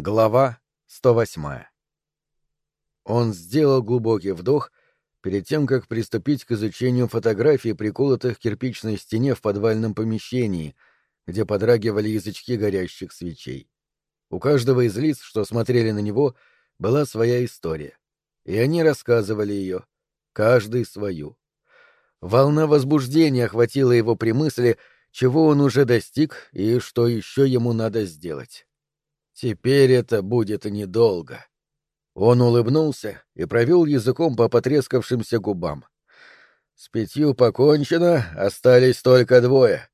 Глава 108 Он сделал глубокий вдох перед тем, как приступить к изучению фотографий, приколотых к кирпичной стене в подвальном помещении, где подрагивали язычки горящих свечей. У каждого из лиц, что смотрели на него, была своя история, и они рассказывали ее, каждый свою. Волна возбуждения охватила его при мысли, чего он уже достиг и что еще ему надо сделать. Теперь это будет недолго. Он улыбнулся и провел языком по потрескавшимся губам. С пятью покончено, остались только двое.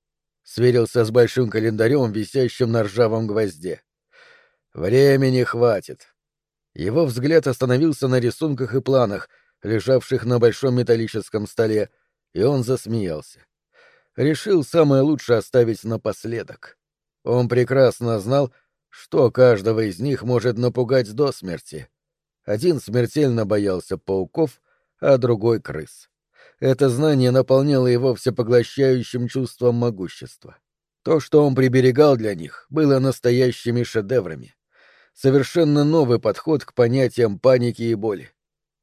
Сверился с большим календарем, висящим на ржавом гвозде. Времени хватит. Его взгляд остановился на рисунках и планах, лежавших на большом металлическом столе, и он засмеялся. Решил самое лучшее оставить напоследок. Он прекрасно знал, что каждого из них может напугать до смерти. Один смертельно боялся пауков, а другой — крыс. Это знание наполняло его всепоглощающим чувством могущества. То, что он приберегал для них, было настоящими шедеврами. Совершенно новый подход к понятиям паники и боли.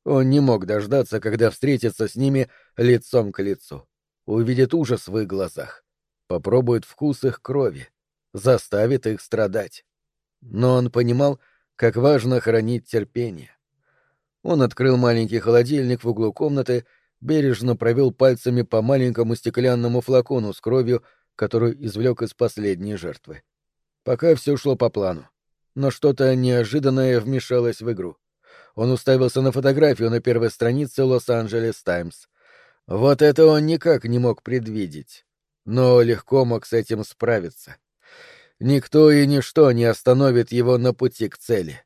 Он не мог дождаться, когда встретится с ними лицом к лицу. Увидит ужас в их глазах. Попробует вкус их крови. Заставит их страдать. Но он понимал, как важно хранить терпение. Он открыл маленький холодильник в углу комнаты, бережно провел пальцами по маленькому стеклянному флакону с кровью, которую извлек из последней жертвы. Пока все шло по плану. Но что-то неожиданное вмешалось в игру. Он уставился на фотографию на первой странице Лос-Анджелес Таймс. Вот это он никак не мог предвидеть. Но легко мог с этим справиться. Никто и ничто не остановит его на пути к цели.